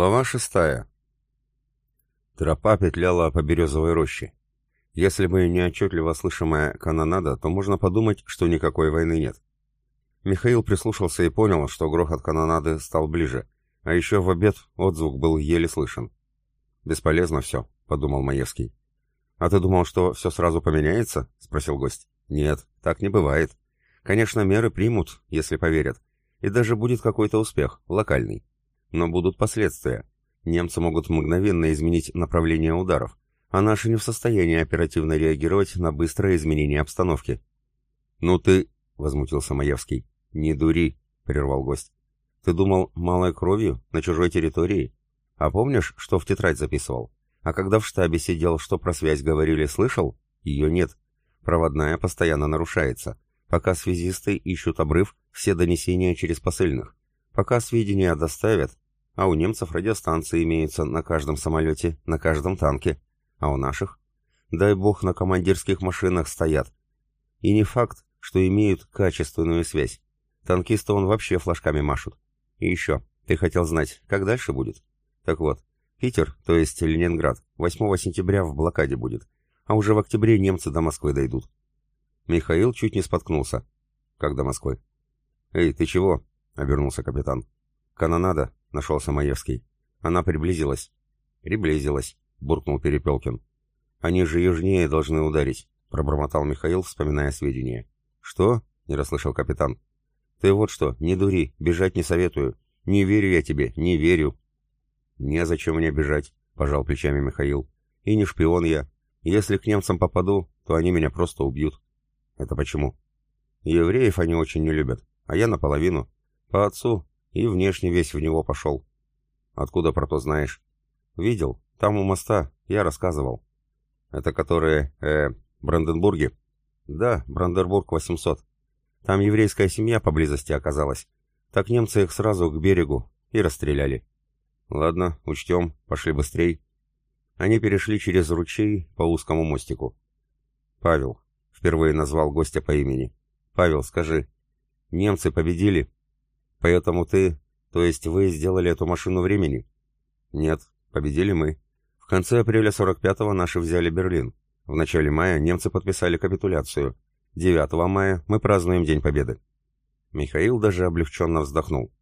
Глава шестая. Тропа петляла по березовой роще. Если бы не отчетливо слышимая канонада, то можно подумать, что никакой войны нет. Михаил прислушался и понял, что грохот канонады стал ближе, а еще в обед отзвук был еле слышен. «Бесполезно все», — подумал Маевский. «А ты думал, что все сразу поменяется?» — спросил гость. «Нет, так не бывает. Конечно, меры примут, если поверят. И даже будет какой-то успех, локальный. Но будут последствия. Немцы могут мгновенно изменить направление ударов, а наши не в состоянии оперативно реагировать на быстрое изменение обстановки. «Ну ты...» — возмутился Маевский. «Не дури», — прервал гость. «Ты думал, малой кровью, на чужой территории? А помнишь, что в тетрадь записывал? А когда в штабе сидел, что про связь говорили, слышал? Ее нет. Проводная постоянно нарушается. Пока связисты ищут обрыв, все донесения через посыльных. Пока сведения доставят, а у немцев радиостанции имеются на каждом самолете, на каждом танке, а у наших, дай бог, на командирских машинах стоят. И не факт, что имеют качественную связь. Танкисты он вообще флажками машут. И еще, ты хотел знать, как дальше будет? Так вот, Питер, то есть Ленинград, 8 сентября в блокаде будет, а уже в октябре немцы до Москвы дойдут. Михаил чуть не споткнулся. Как до Москвы? «Эй, ты чего?» — обернулся капитан. «Канонада», — нашелся Маевский. «Она приблизилась». «Приблизилась», — буркнул Перепелкин. «Они же южнее должны ударить», — пробормотал Михаил, вспоминая сведения. «Что?» — не расслышал капитан. «Ты вот что, не дури, бежать не советую. Не верю я тебе, не верю». «Незачем мне бежать», — пожал плечами Михаил. «И не шпион я. Если к немцам попаду, то они меня просто убьют». «Это почему?» «Евреев они очень не любят а я наполовину. По отцу, и внешне весь в него пошел. Откуда про то знаешь? Видел, там у моста, я рассказывал. Это которые, э, Бранденбурги? Да, Бранденбург 800. Там еврейская семья поблизости оказалась. Так немцы их сразу к берегу и расстреляли. Ладно, учтем, пошли быстрей. Они перешли через ручей по узкому мостику. Павел, впервые назвал гостя по имени. Павел, скажи, Немцы победили. Поэтому ты, то есть вы сделали эту машину времени? Нет, победили мы. В конце апреля 45-го наши взяли Берлин. В начале мая немцы подписали капитуляцию. 9 мая мы празднуем День Победы. Михаил даже облегченно вздохнул.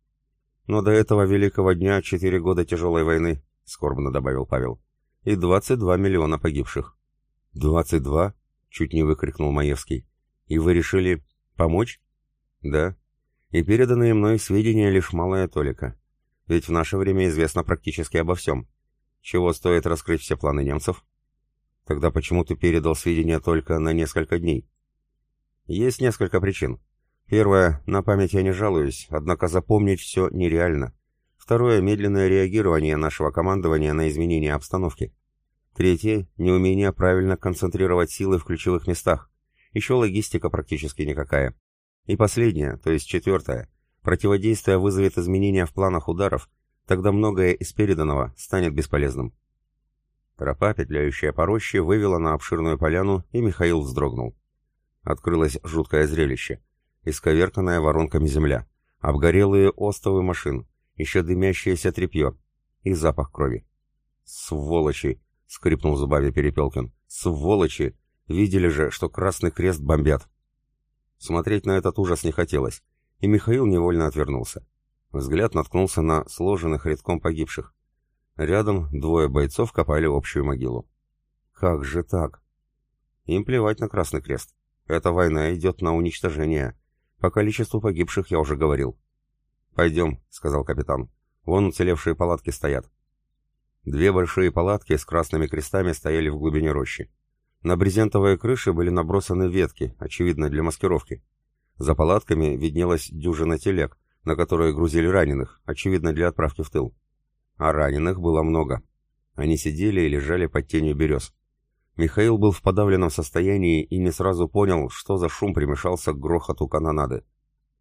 Но до этого великого дня четыре года тяжелой войны, скорбно добавил Павел. И 22 миллиона погибших. 22? Чуть не выкрикнул Маевский. И вы решили помочь? Да. И переданные мной сведения лишь малая толика. Ведь в наше время известно практически обо всем. Чего стоит раскрыть все планы немцев? Тогда почему ты передал сведения только на несколько дней? Есть несколько причин. Первое, на память я не жалуюсь, однако запомнить все нереально. Второе, медленное реагирование нашего командования на изменения обстановки. Третье, неумение правильно концентрировать силы в ключевых местах. Еще логистика практически никакая. И последнее, то есть четвертое, противодействие вызовет изменения в планах ударов, тогда многое из переданного станет бесполезным. Тропа, петляющая по роще, вывела на обширную поляну, и Михаил вздрогнул. Открылось жуткое зрелище. Исковерканная воронками земля, обгорелые остовы машин, еще дымящееся тряпье и запах крови. «Сволочи!» — скрипнул зубами Перепелкин. «Сволочи! Видели же, что Красный Крест бомбят!» Смотреть на этот ужас не хотелось, и Михаил невольно отвернулся. Взгляд наткнулся на сложенных редком погибших. Рядом двое бойцов копали общую могилу. Как же так? Им плевать на Красный Крест. Эта война идет на уничтожение. По количеству погибших я уже говорил. «Пойдем», — сказал капитан. «Вон уцелевшие палатки стоят». Две большие палатки с красными крестами стояли в глубине рощи. На брезентовые крыши были набросаны ветки, очевидно, для маскировки. За палатками виднелась дюжина телег, на которые грузили раненых, очевидно, для отправки в тыл. А раненых было много. Они сидели и лежали под тенью берез. Михаил был в подавленном состоянии и не сразу понял, что за шум примешался к грохоту канонады.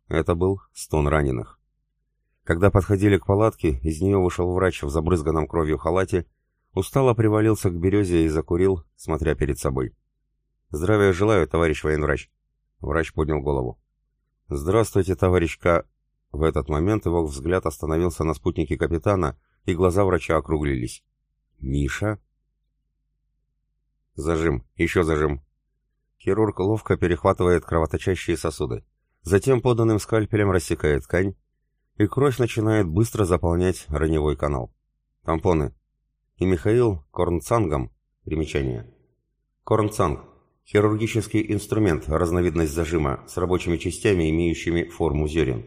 Это был стон раненых. Когда подходили к палатке, из нее вышел врач в забрызганном кровью халате Устало привалился к березе и закурил, смотря перед собой. «Здравия желаю, товарищ военврач». Врач поднял голову. «Здравствуйте, товарищ К...» В этот момент его взгляд остановился на спутнике капитана, и глаза врача округлились. «Миша?» Зажим, еще зажим. Хирург ловко перехватывает кровоточащие сосуды. Затем поданным скальпелем рассекает ткань, и кровь начинает быстро заполнять раневой канал. Тампоны. И Михаил Корнцангом, примечание. Корнцанг – хирургический инструмент, разновидность зажима, с рабочими частями, имеющими форму зерен.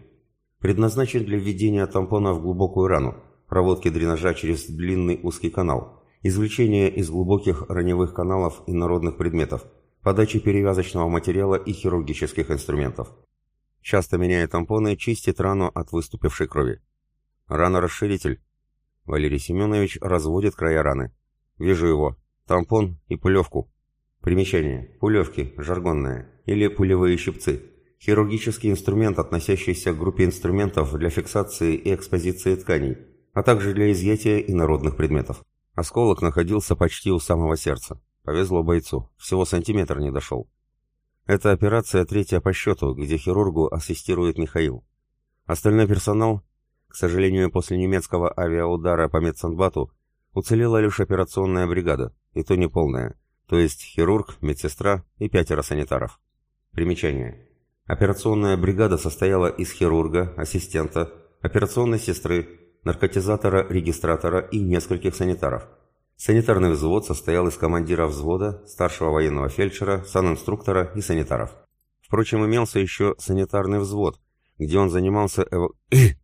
Предназначен для введения тампона в глубокую рану, проводки дренажа через длинный узкий канал – извлечение из глубоких раневых каналов инородных предметов, подачи перевязочного материала и хирургических инструментов. Часто меняя тампоны, чистит рану от выступившей крови. Рана-расширитель. Валерий Семенович разводит края раны. Вижу его. Тампон и пулевку. Примечание. Пулевки, жаргонные, или пулевые щипцы. Хирургический инструмент, относящийся к группе инструментов для фиксации и экспозиции тканей, а также для изъятия инородных предметов. Осколок находился почти у самого сердца. Повезло бойцу, всего сантиметр не дошел. Это операция третья по счету, где хирургу ассистирует Михаил. Остальной персонал, к сожалению, после немецкого авиаудара по Медсанбату, уцелела лишь операционная бригада, и то не полная, то есть хирург, медсестра и пятеро санитаров. Примечание. Операционная бригада состояла из хирурга, ассистента, операционной сестры, наркотизатора-регистратора и нескольких санитаров. Санитарный взвод состоял из командира взвода, старшего военного фельдшера, санинструктора и санитаров. Впрочем, имелся еще санитарный взвод, где он занимался эво...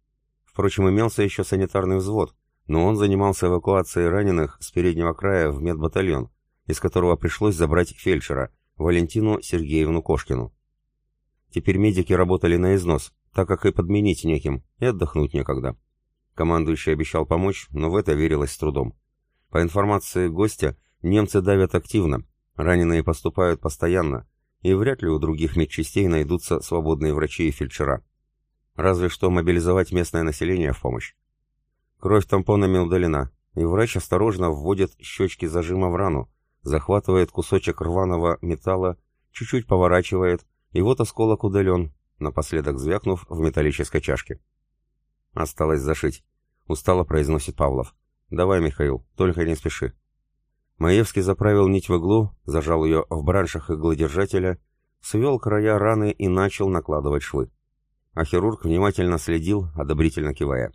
Впрочем, имелся еще санитарный взвод, но он занимался эвакуацией раненых с переднего края в медбатальон, из которого пришлось забрать фельдшера, Валентину Сергеевну Кошкину. Теперь медики работали на износ, так как и подменить неким, и отдохнуть некогда. Командующий обещал помочь, но в это верилось с трудом. По информации гостя, немцы давят активно, раненые поступают постоянно, и вряд ли у других медчастей найдутся свободные врачи и фельдшера. Разве что мобилизовать местное население в помощь. Кровь тампонами удалена, и врач осторожно вводит щечки зажима в рану, захватывает кусочек рваного металла, чуть-чуть поворачивает, и вот осколок удален, напоследок звякнув в металлической чашке. «Осталось зашить», — устало произносит Павлов. «Давай, Михаил, только не спеши». Маевский заправил нить в иглу, зажал ее в браншах иглодержателя, свел края раны и начал накладывать швы. А хирург внимательно следил, одобрительно кивая.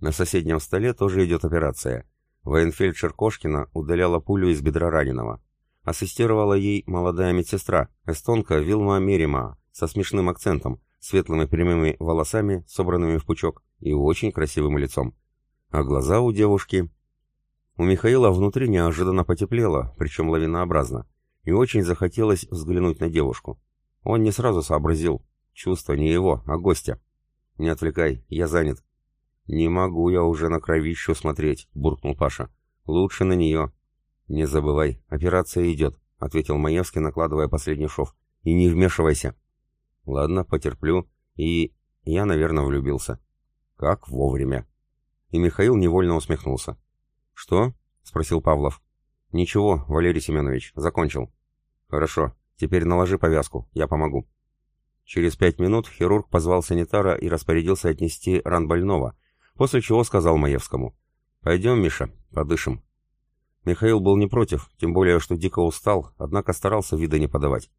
На соседнем столе тоже идет операция. Военфельдшер Кошкина удаляла пулю из бедра раненого. Ассистировала ей молодая медсестра, эстонка Вилма Мерима, со смешным акцентом, светлыми прямыми волосами, собранными в пучок, и очень красивым лицом. А глаза у девушки... У Михаила внутри неожиданно потеплело, причем лавинообразно, и очень захотелось взглянуть на девушку. Он не сразу сообразил. Чувство не его, а гостя. «Не отвлекай, я занят». «Не могу я уже на кровищу смотреть», — буркнул Паша. «Лучше на нее». «Не забывай, операция идет», — ответил Маевский, накладывая последний шов. «И не вмешивайся». «Ладно, потерплю. И... я, наверное, влюбился». Как вовремя. И Михаил невольно усмехнулся. «Что?» — спросил Павлов. «Ничего, Валерий Семенович, закончил». «Хорошо, теперь наложи повязку, я помогу». Через пять минут хирург позвал санитара и распорядился отнести ран больного, после чего сказал Маевскому. «Пойдем, Миша, подышим». Михаил был не против, тем более, что дико устал, однако старался вида не подавать.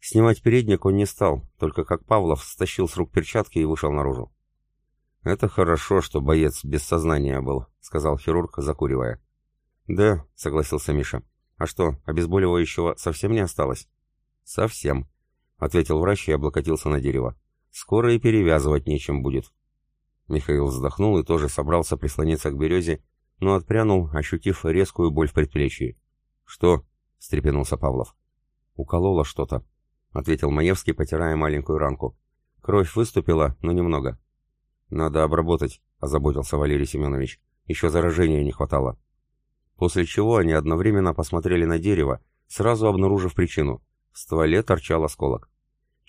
Снимать передник он не стал, только как Павлов стащил с рук перчатки и вышел наружу. «Это хорошо, что боец без сознания был», — сказал хирург, закуривая. «Да», — согласился Миша. «А что, обезболивающего совсем не осталось?» «Совсем», — ответил врач и облокотился на дерево. «Скоро и перевязывать нечем будет». Михаил вздохнул и тоже собрался прислониться к березе, но отпрянул, ощутив резкую боль в предплечье. «Что?» — встрепенулся Павлов. «Укололо что-то», — ответил Маевский, потирая маленькую ранку. «Кровь выступила, но немного. «Надо обработать», — озаботился Валерий Семенович. «Еще заражения не хватало». После чего они одновременно посмотрели на дерево, сразу обнаружив причину. В стволе торчал осколок.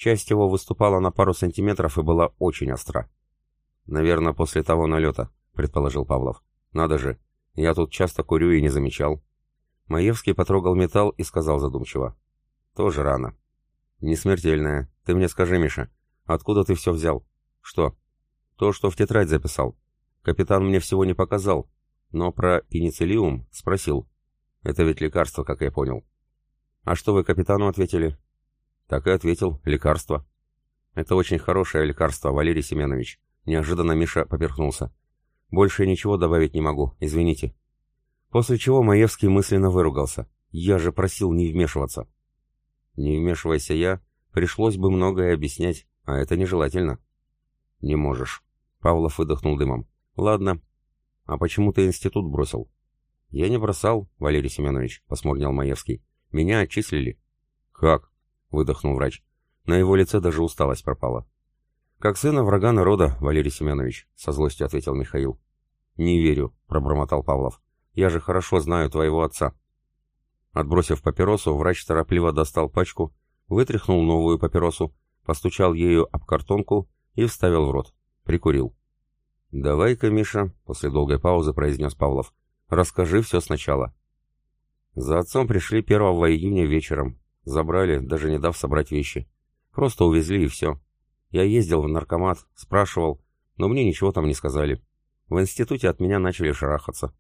Часть его выступала на пару сантиметров и была очень остра. «Наверное, после того налета», — предположил Павлов. «Надо же, я тут часто курю и не замечал». Маевский потрогал металл и сказал задумчиво. «Тоже рано». «Не смертельная. Ты мне скажи, Миша, откуда ты все взял?» «Что?» То, что в тетрадь записал. Капитан мне всего не показал. Но про пенициллиум спросил. Это ведь лекарство, как я понял. А что вы капитану ответили? Так и ответил. Лекарство. Это очень хорошее лекарство, Валерий Семенович. Неожиданно Миша поперхнулся. Больше ничего добавить не могу, извините. После чего Маевский мысленно выругался. Я же просил не вмешиваться. Не вмешивайся я, пришлось бы многое объяснять, а это нежелательно. Не можешь. Павлов выдохнул дымом. Ладно. А почему ты институт бросил? Я не бросал, Валерий Семенович, посмурнял Маевский. Меня отчислили. Как? Выдохнул врач. На его лице даже усталость пропала. «Как сына врага народа, Валерий Семенович», — со злостью ответил Михаил. «Не верю», — пробормотал Павлов. «Я же хорошо знаю твоего отца». Отбросив папиросу, врач торопливо достал пачку, вытряхнул новую папиросу, постучал ею об картонку и вставил в рот. Прикурил. «Давай-ка, Миша», — после долгой паузы произнес Павлов, — «расскажи все сначала». За отцом пришли 1 июня вечером. Забрали, даже не дав собрать вещи. Просто увезли и все. Я ездил в наркомат, спрашивал, но мне ничего там не сказали. В институте от меня начали шарахаться.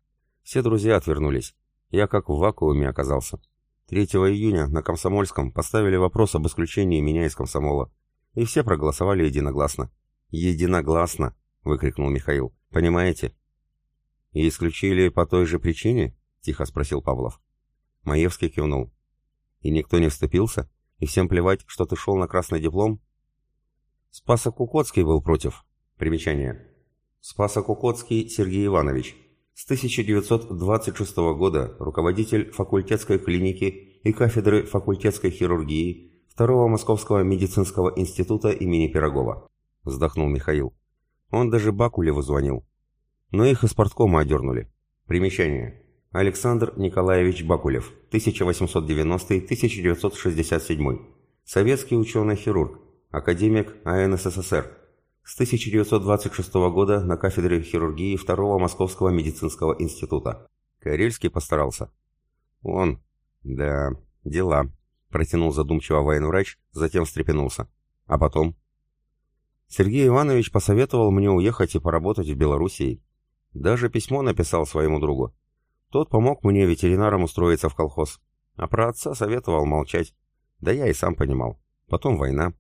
Все друзья отвернулись. Я как в вакууме оказался. 3 июня на Комсомольском поставили вопрос об исключении меня из комсомола. И все проголосовали единогласно. «Единогласно!» — выкрикнул Михаил. «Понимаете?» «И исключили по той же причине?» — тихо спросил Павлов. Маевский кивнул. «И никто не вступился? И всем плевать, что ты шел на красный диплом?» Спасо-Кукоцкий был против. Примечание. Спасо-Кукоцкий Сергей Иванович. С 1926 года руководитель факультетской клиники и кафедры факультетской хирургии Второго Московского медицинского института имени Пирогова. Вздохнул Михаил. Он даже Бакулеву звонил. Но их из порткома одернули. Примечание. Александр Николаевич Бакулев, 1890-1967. Советский ученый-хирург, академик АНССР. С 1926 года на кафедре хирургии Второго Московского медицинского института. Карельский постарался. Он. Да, дела. Протянул задумчиво военврач, затем встрепенулся. А потом? Сергей Иванович посоветовал мне уехать и поработать в Белоруссии. Даже письмо написал своему другу. Тот помог мне ветеринаром устроиться в колхоз. А про отца советовал молчать. Да я и сам понимал. Потом война.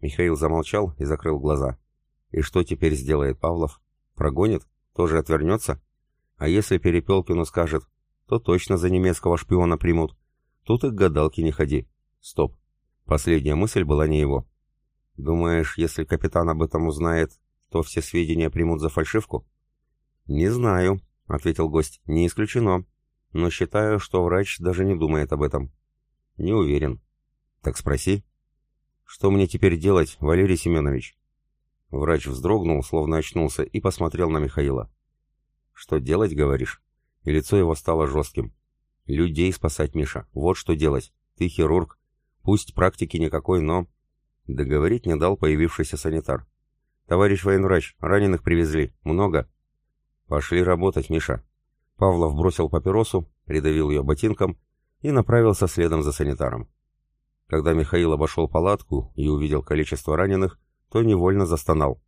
Михаил замолчал и закрыл глаза. И что теперь сделает Павлов? Прогонит? Тоже отвернется? А если Перепелкину скажет, то точно за немецкого шпиона примут. Тут и к гадалке не ходи. Стоп. Последняя мысль была не его. Думаешь, если капитан об этом узнает, то все сведения примут за фальшивку? Не знаю, — ответил гость. «Не исключено. Но считаю, что врач даже не думает об этом». «Не уверен». «Так спроси». «Что мне теперь делать, Валерий Семенович?» Врач вздрогнул, словно очнулся, и посмотрел на Михаила. «Что делать, говоришь?» И лицо его стало жестким. «Людей спасать, Миша. Вот что делать. Ты хирург. Пусть практики никакой, но...» Договорить не дал появившийся санитар. «Товарищ военврач, раненых привезли. Много?» «Пошли работать, Миша». Павлов бросил папиросу, придавил ее ботинком и направился следом за санитаром. Когда Михаил обошел палатку и увидел количество раненых, то невольно застонал.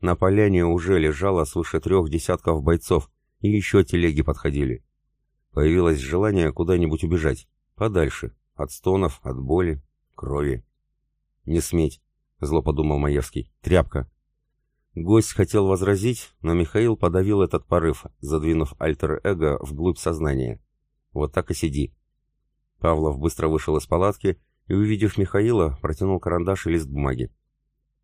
На поляне уже лежало свыше трех десятков бойцов, и еще телеги подходили. Появилось желание куда-нибудь убежать, подальше, от стонов, от боли, крови. «Не сметь», — зло подумал Маевский, — «тряпка, Гость хотел возразить, но Михаил подавил этот порыв, задвинув альтер-эго вглубь сознания. «Вот так и сиди». Павлов быстро вышел из палатки и, увидев Михаила, протянул карандаш и лист бумаги.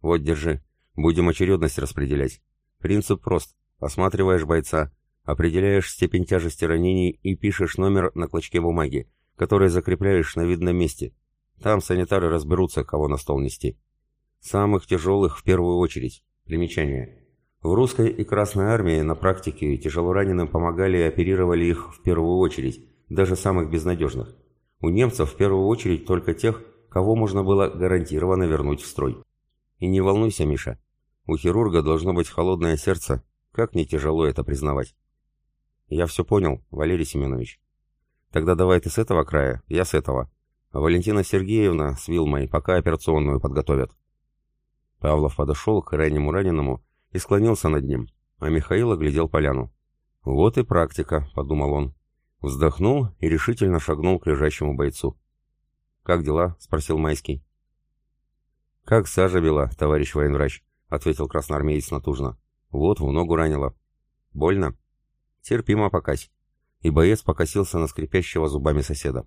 «Вот, держи. Будем очередность распределять. Принцип прост. Осматриваешь бойца, определяешь степень тяжести ранений и пишешь номер на клочке бумаги, который закрепляешь на видном месте. Там санитары разберутся, кого на стол нести. Самых тяжелых в первую очередь. Примечание. В русской и Красной армии на практике тяжелораненым помогали и оперировали их в первую очередь, даже самых безнадежных. У немцев в первую очередь только тех, кого можно было гарантированно вернуть в строй. И не волнуйся, Миша. У хирурга должно быть холодное сердце, как не тяжело это признавать. Я все понял, Валерий Семенович. Тогда давай ты с этого края, я с этого. Валентина Сергеевна с Вилмой пока операционную подготовят. Павлов подошел к крайнему раненому и склонился над ним, а Михаил оглядел поляну. «Вот и практика», — подумал он. Вздохнул и решительно шагнул к лежащему бойцу. «Как дела?» — спросил Майский. «Как сажа бела, товарищ военврач», — ответил красноармеец натужно. «Вот, в ногу ранило». «Больно?» «Терпимо покась». И боец покосился на скрипящего зубами соседа.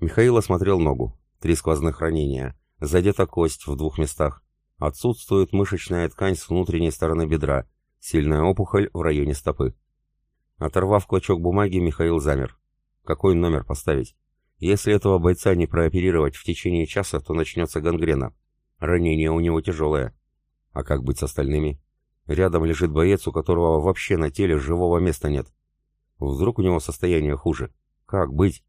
Михаил осмотрел ногу. Три сквозных ранения. Задета кость в двух местах. Отсутствует мышечная ткань с внутренней стороны бедра. Сильная опухоль в районе стопы. Оторвав клочок бумаги, Михаил замер. Какой номер поставить? Если этого бойца не прооперировать в течение часа, то начнется гангрена. Ранение у него тяжелое. А как быть с остальными? Рядом лежит боец, у которого вообще на теле живого места нет. Вдруг у него состояние хуже? Как быть?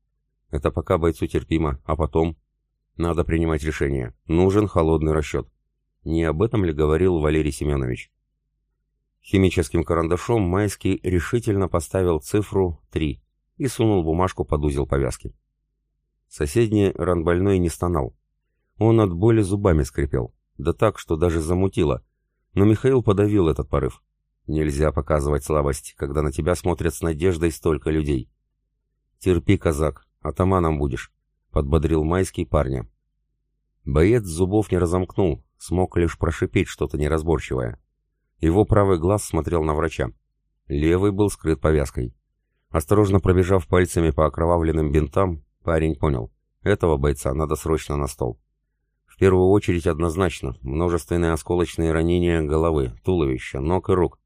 Это пока бойцу терпимо, а потом... Надо принимать решение. Нужен холодный расчет. Не об этом ли говорил Валерий Семенович? Химическим карандашом Майский решительно поставил цифру 3 и сунул бумажку под узел повязки. Соседний ранбольной не стонал. Он от боли зубами скрипел, да так, что даже замутило. Но Михаил подавил этот порыв. Нельзя показывать слабость, когда на тебя смотрят с надеждой столько людей. «Терпи, казак, атаманом будешь», — подбодрил Майский парня. Боец зубов не разомкнул, смог лишь прошипеть что-то неразборчивое. Его правый глаз смотрел на врача. Левый был скрыт повязкой. Осторожно пробежав пальцами по окровавленным бинтам, парень понял. Этого бойца надо срочно на стол. В первую очередь однозначно множественные осколочные ранения головы, туловища, ног и рук.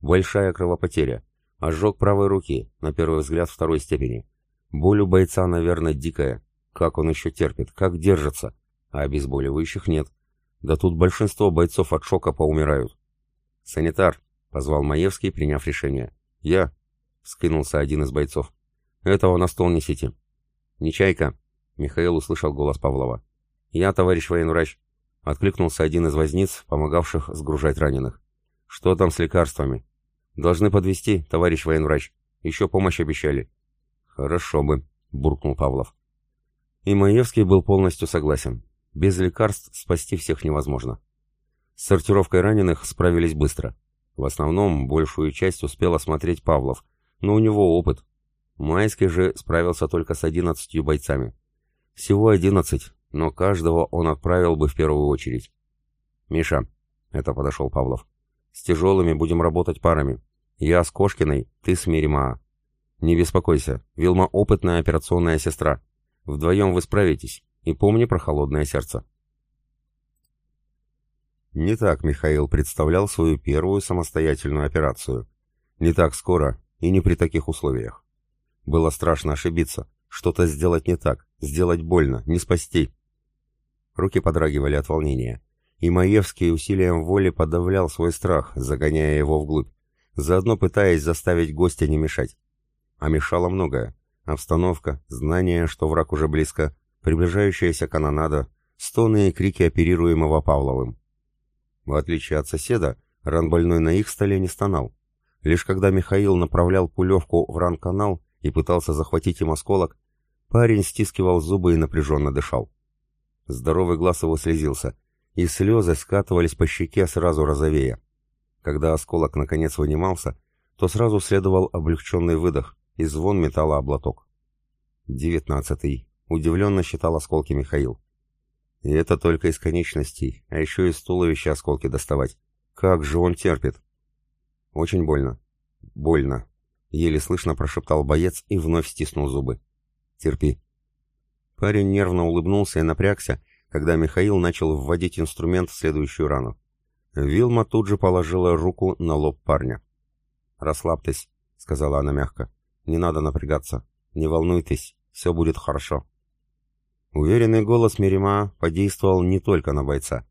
Большая кровопотеря. Ожог правой руки, на первый взгляд второй степени. Боль у бойца, наверное, дикая. Как он еще терпит, как держится. А обезболивающих нет. Да тут большинство бойцов от шока поумирают. «Санитар!» — позвал Маевский, приняв решение. «Я!» — вскинулся один из бойцов. «Этого на стол несите». «Не чайка!» — Михаил услышал голос Павлова. «Я, товарищ военврач!» — откликнулся один из возниц, помогавших сгружать раненых. «Что там с лекарствами?» «Должны подвести, товарищ военврач. Еще помощь обещали». «Хорошо бы», — буркнул Павлов. И Маевский был полностью согласен. Без лекарств спасти всех невозможно. С сортировкой раненых справились быстро. В основном, большую часть успел осмотреть Павлов, но у него опыт. Майский же справился только с одиннадцатью бойцами. Всего одиннадцать, но каждого он отправил бы в первую очередь. «Миша», — это подошел Павлов, с тяжелыми будем работать парами. Я с Кошкиной, ты с Мирима. Не беспокойся, Вилма опытная операционная сестра. Вдвоем вы справитесь, и помни про холодное сердце. Не так Михаил представлял свою первую самостоятельную операцию. Не так скоро и не при таких условиях. Было страшно ошибиться, что-то сделать не так, сделать больно, не спасти. Руки подрагивали от волнения и Маевский усилием воли подавлял свой страх, загоняя его вглубь, заодно пытаясь заставить гостя не мешать. А мешало многое. Обстановка, знание, что враг уже близко, приближающаяся канонада, стоны и крики оперируемого Павловым. В отличие от соседа, ранбольной на их столе не стонал. Лишь когда Михаил направлял пулевку в ран-канал и пытался захватить им осколок, парень стискивал зубы и напряженно дышал. Здоровый глаз его слезился, и слезы скатывались по щеке сразу розовея. Когда осколок наконец вынимался, то сразу следовал облегченный выдох и звон металла об лоток. Девятнадцатый. Удивленно считал осколки Михаил. И это только из конечностей, а еще из туловища осколки доставать. Как же он терпит? Очень больно. Больно. Еле слышно прошептал боец и вновь стиснул зубы. Терпи. Парень нервно улыбнулся и напрягся, когда Михаил начал вводить инструмент в следующую рану. Вилма тут же положила руку на лоб парня. «Расслабьтесь», — сказала она мягко. «Не надо напрягаться. Не волнуйтесь, все будет хорошо». Уверенный голос Мерима подействовал не только на бойца.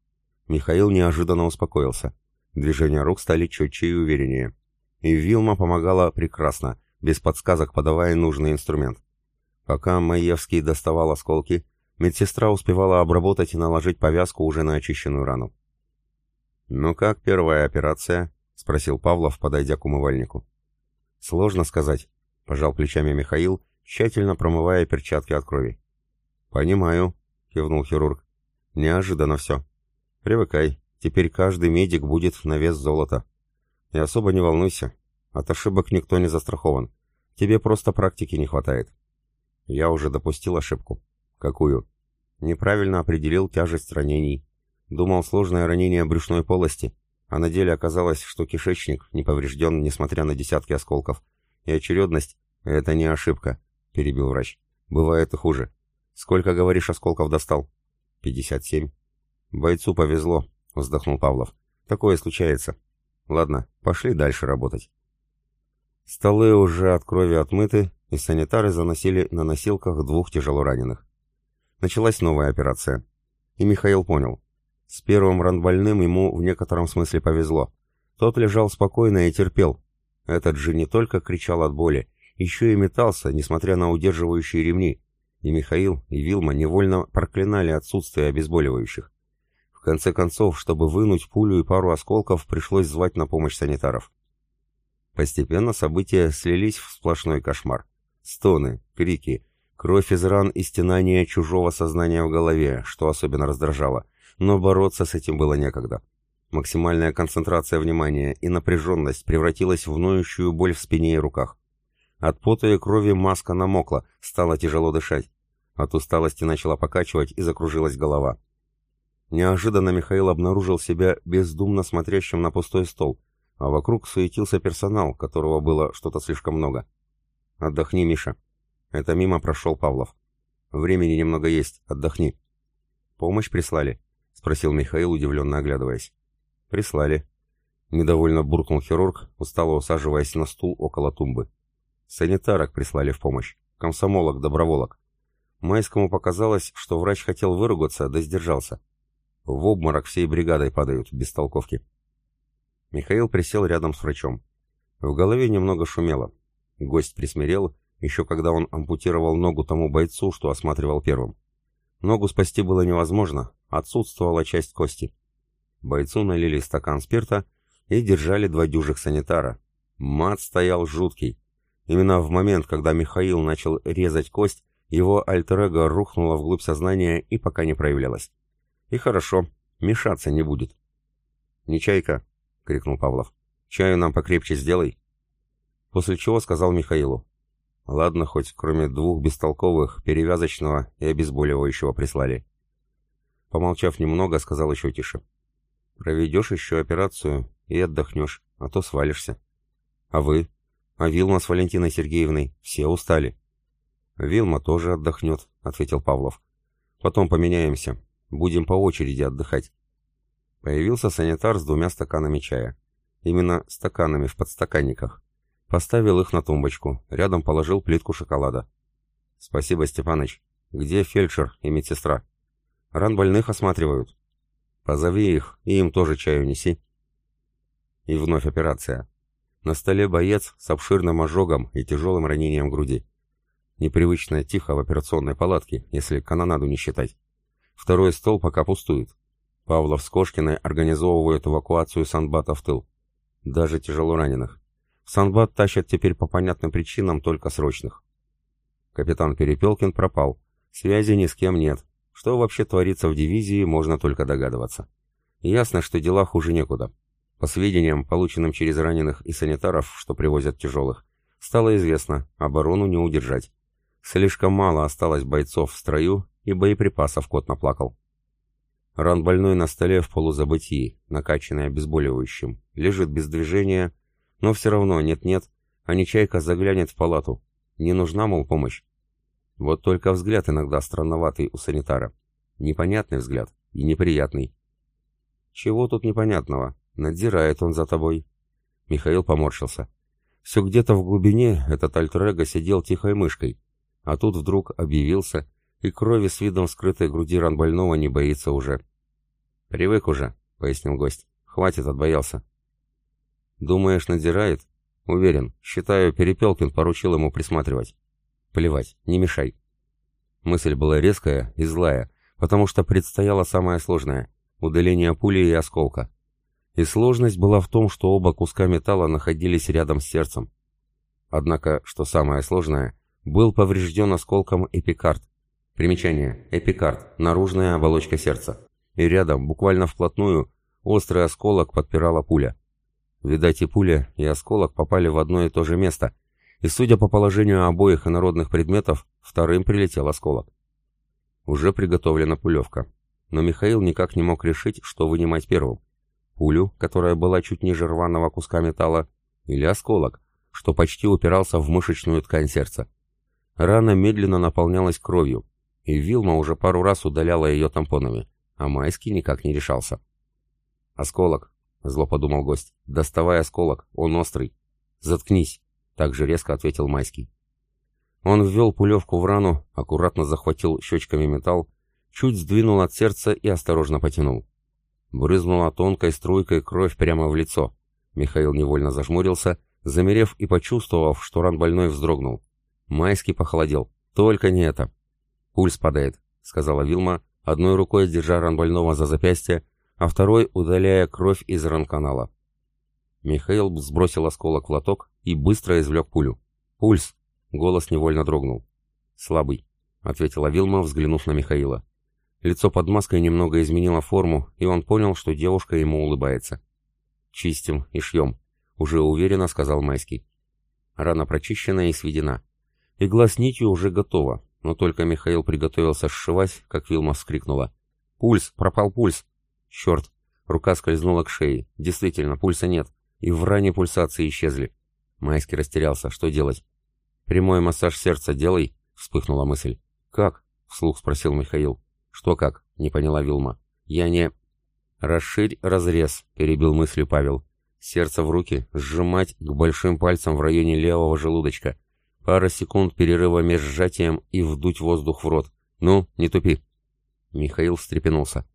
Михаил неожиданно успокоился. Движения рук стали четче и увереннее. И Вилма помогала прекрасно, без подсказок подавая нужный инструмент. Пока Маевский доставал осколки, Медсестра успевала обработать и наложить повязку уже на очищенную рану. «Ну как первая операция?» — спросил Павлов, подойдя к умывальнику. «Сложно сказать», — пожал плечами Михаил, тщательно промывая перчатки от крови. «Понимаю», — кивнул хирург. «Неожиданно все. Привыкай, теперь каждый медик будет на вес золота. И особо не волнуйся. От ошибок никто не застрахован. Тебе просто практики не хватает. Я уже допустил ошибку. Какую? Неправильно определил тяжесть ранений. Думал сложное ранение брюшной полости, а на деле оказалось, что кишечник не поврежден, несмотря на десятки осколков. И очередность — это не ошибка, перебил врач. Бывает и хуже. Сколько, говоришь, осколков достал? Пятьдесят семь. Бойцу повезло, вздохнул Павлов. Такое случается. Ладно, пошли дальше работать. Столы уже от крови отмыты, и санитары заносили на носилках двух тяжелораненых. Началась новая операция. И Михаил понял. С первым ранбольным ему в некотором смысле повезло. Тот лежал спокойно и терпел. Этот же не только кричал от боли, еще и метался, несмотря на удерживающие ремни. И Михаил, и Вилма невольно проклинали отсутствие обезболивающих. В конце концов, чтобы вынуть пулю и пару осколков, пришлось звать на помощь санитаров. Постепенно события слились в сплошной кошмар. Стоны, крики, кровь из ран и стенание чужого сознания в голове, что особенно раздражало. Но бороться с этим было некогда. Максимальная концентрация внимания и напряженность превратилась в ноющую боль в спине и руках. От пота и крови маска намокла, стало тяжело дышать. От усталости начала покачивать и закружилась голова. Неожиданно Михаил обнаружил себя бездумно смотрящим на пустой стол, а вокруг суетился персонал, которого было что-то слишком много. «Отдохни, Миша». Это мимо прошел Павлов. «Времени немного есть, отдохни». «Помощь прислали?» — спросил Михаил, удивленно оглядываясь. «Прислали». Недовольно буркнул хирург, устало усаживаясь на стул около тумбы. «Санитарок прислали в помощь. Комсомолок, доброволок». Майскому показалось, что врач хотел выругаться, да сдержался. В обморок всей бригадой падают, без толковки. Михаил присел рядом с врачом. В голове немного шумело. Гость присмирел, еще когда он ампутировал ногу тому бойцу, что осматривал первым. Ногу спасти было невозможно, отсутствовала часть кости. Бойцу налили стакан спирта и держали два дюжих санитара. Мат стоял жуткий. Именно в момент, когда Михаил начал резать кость, его альтер рухнуло вглубь сознания и пока не проявлялось. И хорошо, мешаться не будет. «Не чайка», — крикнул Павлов. «Чаю нам покрепче сделай». После чего сказал Михаилу. Ладно, хоть кроме двух бестолковых, перевязочного и обезболивающего прислали. Помолчав немного, сказал еще тише. Проведешь еще операцию и отдохнешь, а то свалишься. А вы? А Вилма с Валентиной Сергеевной? Все устали. Вилма тоже отдохнет, ответил Павлов. Потом поменяемся. Будем по очереди отдыхать. Появился санитар с двумя стаканами чая. Именно стаканами в подстаканниках. Поставил их на тумбочку, рядом положил плитку шоколада. «Спасибо, Степаныч. Где фельдшер и медсестра?» «Ран больных осматривают». «Позови их, и им тоже чаю неси». И вновь операция. На столе боец с обширным ожогом и тяжелым ранением груди. Непривычно тихо в операционной палатке, если канонаду не считать. Второй стол пока пустует. Павлов с Кошкиной организовывают эвакуацию Санбата в тыл. Даже тяжело раненых. Санбат тащат теперь по понятным причинам только срочных. Капитан Перепелкин пропал. Связи ни с кем нет. Что вообще творится в дивизии, можно только догадываться. Ясно, что дела хуже некуда. По сведениям, полученным через раненых и санитаров, что привозят тяжелых, стало известно, оборону не удержать. Слишком мало осталось бойцов в строю, и боеприпасов кот наплакал. Ран больной на столе в полузабытии, накачанный обезболивающим, лежит без движения, но все равно нет-нет, а Нечайка заглянет в палату. Не нужна, мол, помощь. Вот только взгляд иногда странноватый у санитара. Непонятный взгляд и неприятный. Чего тут непонятного? Надзирает он за тобой. Михаил поморщился. Все где-то в глубине этот альтер сидел тихой мышкой, а тут вдруг объявился, и крови с видом скрытой груди ран больного не боится уже. «Привык уже», — пояснил гость. «Хватит, отбоялся». Думаешь, надзирает? Уверен. Считаю, Перепелкин поручил ему присматривать. Плевать, не мешай. Мысль была резкая и злая, потому что предстояло самое сложное — удаление пули и осколка. И сложность была в том, что оба куска металла находились рядом с сердцем. Однако, что самое сложное, был поврежден осколком эпикард. Примечание. Эпикард. Наружная оболочка сердца. И рядом, буквально вплотную, острый осколок подпирала пуля. Видать, и пуля, и осколок попали в одно и то же место, и, судя по положению обоих инородных предметов, вторым прилетел осколок. Уже приготовлена пулевка, но Михаил никак не мог решить, что вынимать первым. Пулю, которая была чуть ниже рваного куска металла, или осколок, что почти упирался в мышечную ткань сердца. Рана медленно наполнялась кровью, и Вилма уже пару раз удаляла ее тампонами, а Майский никак не решался. «Осколок», — зло подумал гость, — «доставай осколок, он острый». «Заткнись», — также резко ответил Майский. Он ввел пулевку в рану, аккуратно захватил щечками металл, чуть сдвинул от сердца и осторожно потянул. Брызнула тонкой струйкой кровь прямо в лицо. Михаил невольно зажмурился, замерев и почувствовав, что ран больной вздрогнул. Майский похолодел. «Только не это!» «Пульс падает», — сказала Вилма, одной рукой держа ран больного за запястье, а второй удаляя кровь из ранканала. Михаил сбросил осколок в лоток и быстро извлек пулю. «Пульс!» — голос невольно дрогнул. «Слабый», — ответила Вилма, взглянув на Михаила. Лицо под маской немного изменило форму, и он понял, что девушка ему улыбается. «Чистим и шьем», — уже уверенно сказал Майский. Рана прочищена и сведена. Игла с нитью уже готова, но только Михаил приготовился сшивать, как Вилма вскрикнула. «Пульс! Пропал пульс!» «Черт!» Рука скользнула к шее. Действительно, пульса нет. И в ране пульсации исчезли. Майский растерялся. Что делать? «Прямой массаж сердца делай», — вспыхнула мысль. «Как?» — вслух спросил Михаил. «Что как?» — не поняла Вилма. «Я не...» «Расширь разрез», — перебил мыслью Павел. «Сердце в руки, сжимать к большим пальцам в районе левого желудочка. Пара секунд перерыва между сжатием и вдуть воздух в рот. Ну, не тупи». Михаил встрепенулся.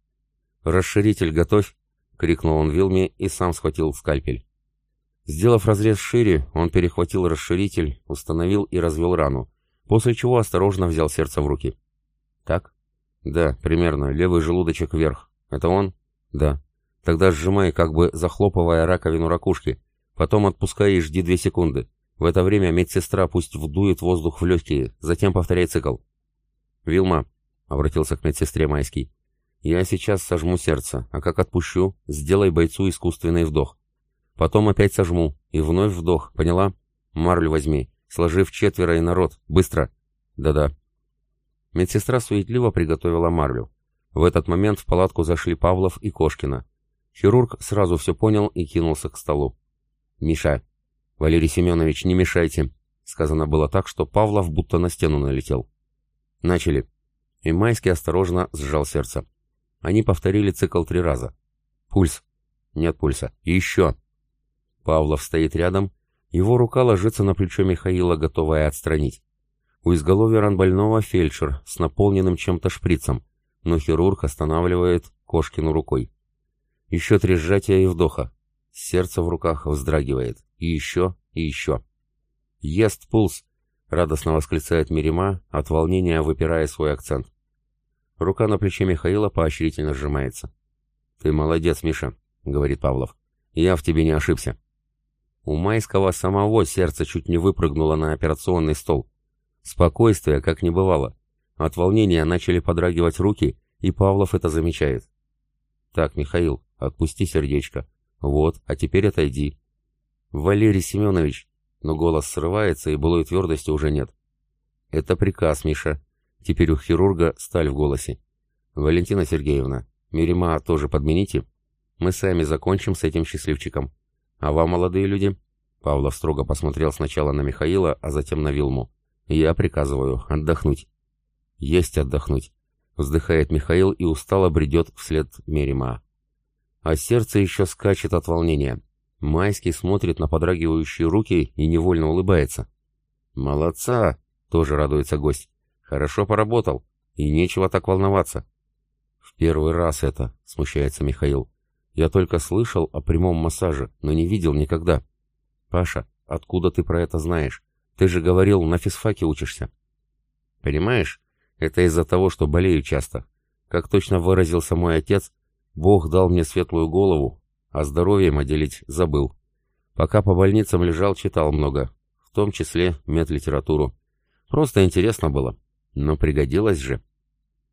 «Расширитель готовь!» — крикнул он Вилме и сам схватил скальпель. Сделав разрез шире, он перехватил расширитель, установил и развел рану, после чего осторожно взял сердце в руки. «Так?» «Да, примерно. Левый желудочек вверх. Это он?» «Да». «Тогда сжимай, как бы захлопывая раковину ракушки. Потом отпускай и жди две секунды. В это время медсестра пусть вдует воздух в легкие, затем повторяй цикл». «Вилма», — обратился к медсестре Майский, — «я сейчас сожму сердце, а как отпущу, сделай бойцу искусственный вдох. Потом опять сожму, и вновь вдох, поняла? Марлю возьми, сложи в четверо и народ, быстро». «Да-да», Медсестра суетливо приготовила марлю. В этот момент в палатку зашли Павлов и Кошкина. Хирург сразу все понял и кинулся к столу. «Миша!» «Валерий Семенович, не мешайте!» Сказано было так, что Павлов будто на стену налетел. «Начали!» И Майский осторожно сжал сердце. Они повторили цикл три раза. «Пульс!» «Нет пульса!» «Еще!» Павлов стоит рядом, его рука ложится на плечо Михаила, готовая отстранить. У изголовья ран больного фельдшер с наполненным чем-то шприцем, но хирург останавливает Кошкину рукой. Еще три сжатия и вдоха. Сердце в руках вздрагивает. И еще, и еще. «Ест пульс!» — радостно восклицает Мирима, от волнения выпирая свой акцент. Рука на плече Михаила поощрительно сжимается. «Ты молодец, Миша», — говорит Павлов. «Я в тебе не ошибся». У Майского самого сердце чуть не выпрыгнуло на операционный стол. Спокойствия как не бывало. От волнения начали подрагивать руки, и Павлов это замечает. «Так, Михаил, отпусти сердечко. Вот, а теперь отойди». «Валерий Семенович!» Но голос срывается, и былой твердости уже нет. «Это приказ, Миша». Теперь у хирурга сталь в голосе. «Валентина Сергеевна, Мирима тоже подмените. Мы сами закончим с этим счастливчиком. А вам, молодые люди?» Павлов строго посмотрел сначала на Михаила, а затем на Вилму. Я приказываю отдохнуть. Есть отдохнуть. Вздыхает Михаил и устало бредет вслед Мерима. А сердце еще скачет от волнения. Майский смотрит на подрагивающие руки и невольно улыбается. «Молодца!» — тоже радуется гость. «Хорошо поработал, и нечего так волноваться». «В первый раз это», — смущается Михаил. «Я только слышал о прямом массаже, но не видел никогда». «Паша, откуда ты про это знаешь? Ты же говорил, на физфаке учишься. Понимаешь, это из-за того, что болею часто. Как точно выразился мой отец, Бог дал мне светлую голову, а здоровьем отделить забыл. Пока по больницам лежал, читал много, в том числе медлитературу. Просто интересно было, но пригодилось же.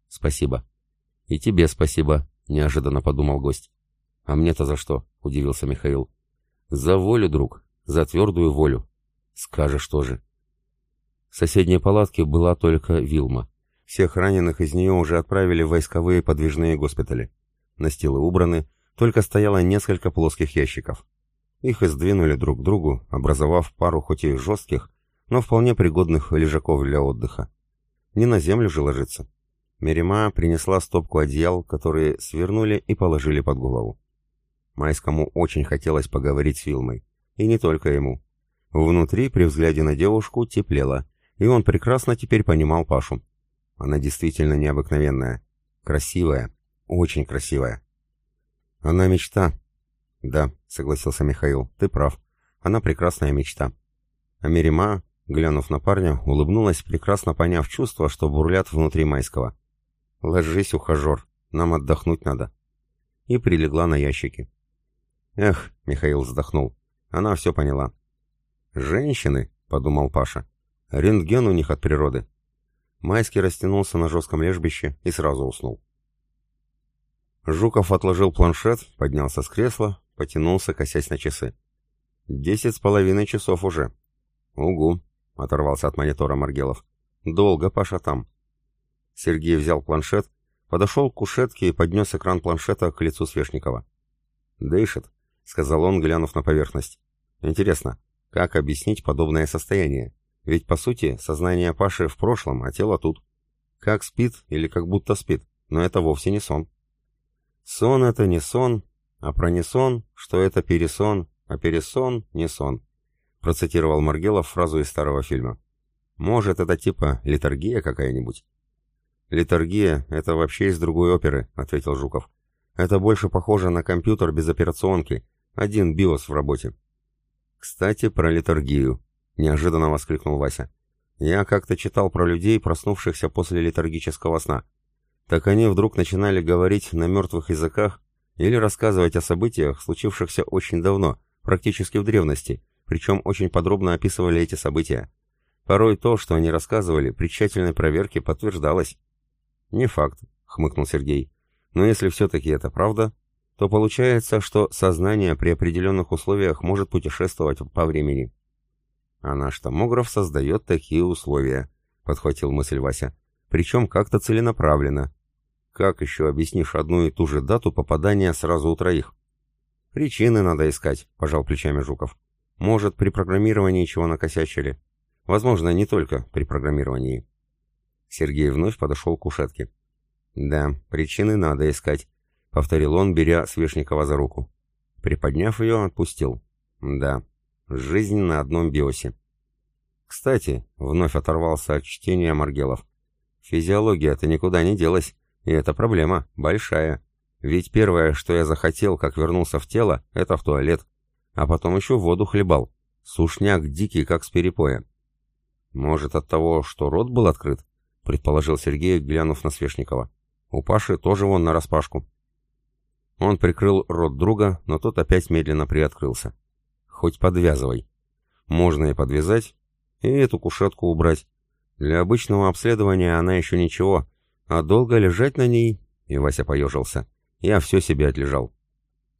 Спасибо. И тебе спасибо, неожиданно подумал гость. А мне-то за что? Удивился Михаил. За волю, друг, за твердую волю. Скажешь тоже. В соседней палатке была только Вилма. Всех раненых из нее уже отправили в войсковые подвижные госпитали. Настилы убраны, только стояло несколько плоских ящиков. Их и сдвинули друг к другу, образовав пару хоть и жестких, но вполне пригодных лежаков для отдыха. Не на землю же ложиться. Мерима принесла стопку одеял, которые свернули и положили под голову. Майскому очень хотелось поговорить с Вилмой. И не только ему. Внутри, при взгляде на девушку, теплело, и он прекрасно теперь понимал Пашу. Она действительно необыкновенная. Красивая. Очень красивая. Она мечта. Да, согласился Михаил, ты прав. Она прекрасная мечта. А Мерима, глянув на парня, улыбнулась, прекрасно поняв чувства, что бурлят внутри Майского. «Ложись, ухажер, нам отдохнуть надо». И прилегла на ящики. «Эх», — Михаил вздохнул, — «она все поняла». «Женщины», — подумал Паша, — «рентген у них от природы». Майский растянулся на жестком лежбище и сразу уснул. Жуков отложил планшет, поднялся с кресла, потянулся, косясь на часы. «Десять с половиной часов уже». «Угу», — оторвался от монитора Маргелов. «Долго Паша там». Сергей взял планшет, подошел к кушетке и поднес экран планшета к лицу Свешникова. «Дышит», — сказал он, глянув на поверхность. «Интересно, как объяснить подобное состояние? Ведь, по сути, сознание Паши в прошлом, а тело тут. Как спит или как будто спит, но это вовсе не сон». «Сон — это не сон, а про не сон, что это пересон, а пересон — не сон», — процитировал Маргелов фразу из старого фильма. «Может, это типа литургия какая-нибудь?» «Литургия — это вообще из другой оперы», — ответил Жуков. «Это больше похоже на компьютер без операционки. Один биос в работе». «Кстати, про литургию», — неожиданно воскликнул Вася. «Я как-то читал про людей, проснувшихся после литургического сна. Так они вдруг начинали говорить на мертвых языках или рассказывать о событиях, случившихся очень давно, практически в древности, причем очень подробно описывали эти события. Порой то, что они рассказывали, при тщательной проверке подтверждалось. «Не факт», — хмыкнул Сергей. «Но если все-таки это правда, то получается, что сознание при определенных условиях может путешествовать по времени». «А наш томограф создает такие условия», — подхватил мысль Вася. «Причем как-то целенаправленно. Как еще объяснишь одну и ту же дату попадания сразу у троих?» «Причины надо искать», — пожал плечами Жуков. «Может, при программировании чего накосячили. Возможно, не только при программировании». Сергей вновь подошел к кушетке. «Да, причины надо искать», — повторил он, беря Свешникова за руку. Приподняв ее, отпустил. «Да, жизнь на одном биосе». «Кстати», — вновь оторвался от чтения Маргелов, «физиология-то никуда не делась, и это проблема, большая. Ведь первое, что я захотел, как вернулся в тело, это в туалет, а потом еще воду хлебал. Сушняк дикий, как с перепоя». «Может, от того, что рот был открыт?» предположил Сергей, глянув на Свешникова. У Паши тоже вон нараспашку. Он прикрыл рот друга, но тот опять медленно приоткрылся. Хоть подвязывай. Можно и подвязать, и эту кушетку убрать. Для обычного обследования она еще ничего, а долго лежать на ней... И Вася поежился. Я все себе отлежал.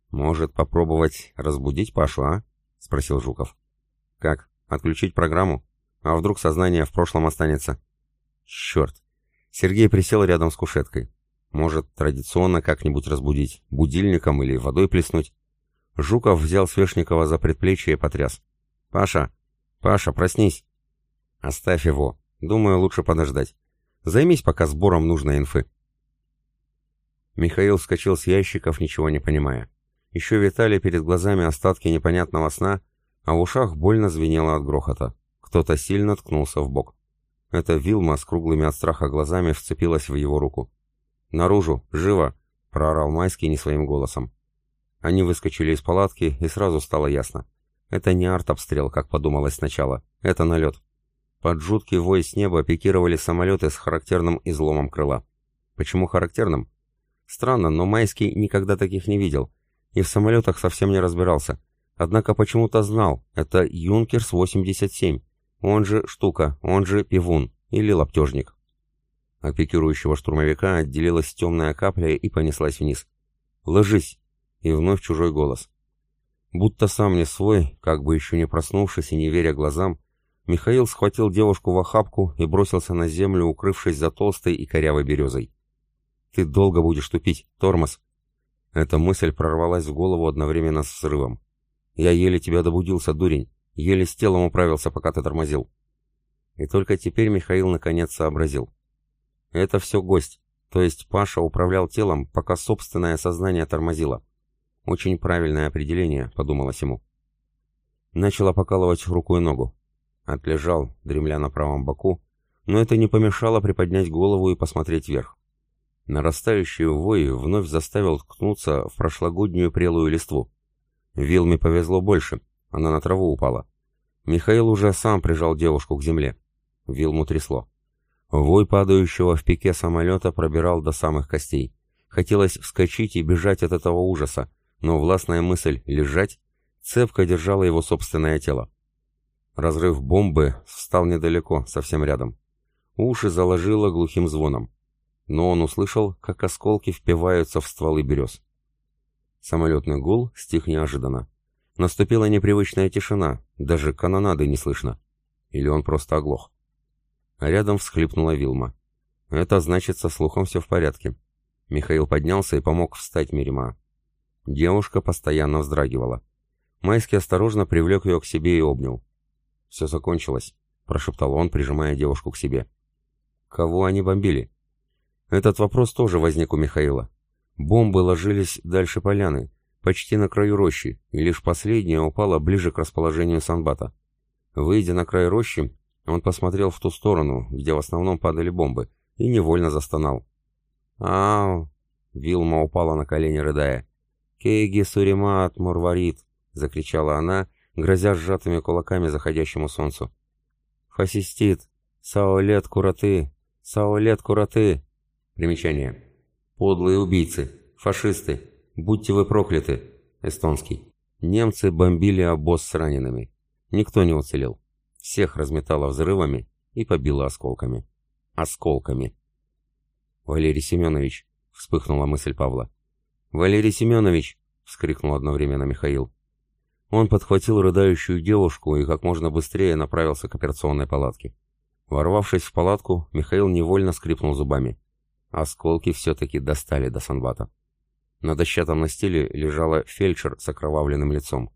«Может, попробовать разбудить Пашу, а?» — спросил Жуков. «Как? Отключить программу? А вдруг сознание в прошлом останется?» Черт. Сергей присел рядом с кушеткой. Может, традиционно как-нибудь разбудить, будильником или водой плеснуть. Жуков взял Свешникова за предплечье и потряс. «Паша! Паша, проснись!» «Оставь его. Думаю, лучше подождать. Займись пока сбором нужной инфы». Михаил вскочил с ящиков, ничего не понимая. Еще витали перед глазами остатки непонятного сна, а в ушах больно звенело от грохота. Кто-то сильно ткнулся в бок. Эта Вилма с круглыми от страха глазами вцепилась в его руку. «Наружу! Живо!» — проорал Майский не своим голосом. Они выскочили из палатки, и сразу стало ясно. Это не артобстрел, как подумалось сначала. Это налет. Под жуткий вой с неба пикировали самолеты с характерным изломом крыла. Почему характерным? Странно, но Майский никогда таких не видел. И в самолетах совсем не разбирался. Однако почему-то знал, это Юнкерс-87, он же штука, он же пивун или лаптежник. От пикирующего штурмовика отделилась темная капля и понеслась вниз. «Ложись!» И вновь чужой голос. Будто сам не свой, как бы еще не проснувшись и не веря глазам, Михаил схватил девушку в охапку и бросился на землю, укрывшись за толстой и корявой березой. «Ты долго будешь тупить, тормоз!» Эта мысль прорвалась в голову одновременно с взрывом. «Я еле тебя добудился, дурень, еле с телом управился, пока ты тормозил». И только теперь Михаил наконец сообразил. Это все гость, то есть Паша управлял телом, пока собственное сознание тормозило. Очень правильное определение, подумалось ему. Начало покалывать руку и ногу. Отлежал, дремля на правом боку, но это не помешало приподнять голову и посмотреть вверх. Нарастающий вой вновь заставил ткнуться в прошлогоднюю прелую листву. Вилме повезло больше, она на траву упала. Михаил уже сам прижал девушку к земле. Вилму трясло. Вой падающего в пике самолета пробирал до самых костей. Хотелось вскочить и бежать от этого ужаса, но властная мысль «лежать» цепко держала его собственное тело. Разрыв бомбы встал недалеко, совсем рядом. Уши заложило глухим звоном. Но он услышал, как осколки впиваются в стволы берез. Самолетный гул стих неожиданно. Наступила непривычная тишина, даже канонады не слышно. Или он просто оглох. Рядом всхлипнула Вилма. Это значит, со слухом все в порядке. Михаил поднялся и помог встать Мирима. Девушка постоянно вздрагивала. Майский осторожно привлек ее к себе и обнял. «Все закончилось», — прошептал он, прижимая девушку к себе. «Кого они бомбили?» Этот вопрос тоже возник у Михаила. Бомбы ложились дальше поляны, почти на краю рощи, и лишь последняя упала ближе к расположению Санбата. Выйдя на край рощи, он посмотрел в ту сторону, где в основном падали бомбы, и невольно застонал. «Ау!» — Вилма упала на колени, рыдая. «Кейги Суримат Мурварит!» — закричала она, грозя сжатыми кулаками заходящему солнцу. «Фасистит! Саолет Кураты! Саолет Кураты!» Примечание. «Подлые убийцы! Фашисты! Будьте вы прокляты!» Эстонский. Немцы бомбили обоз с ранеными. Никто не уцелел. Всех разметало взрывами и побило осколками. Осколками. «Валерий Семенович!» — вспыхнула мысль Павла. «Валерий Семенович!» — вскрикнул одновременно Михаил. Он подхватил рыдающую девушку и как можно быстрее направился к операционной палатке. Ворвавшись в палатку, Михаил невольно скрипнул зубами. Осколки все-таки достали до Санбата. На дощатом настиле лежала фельдшер с окровавленным лицом.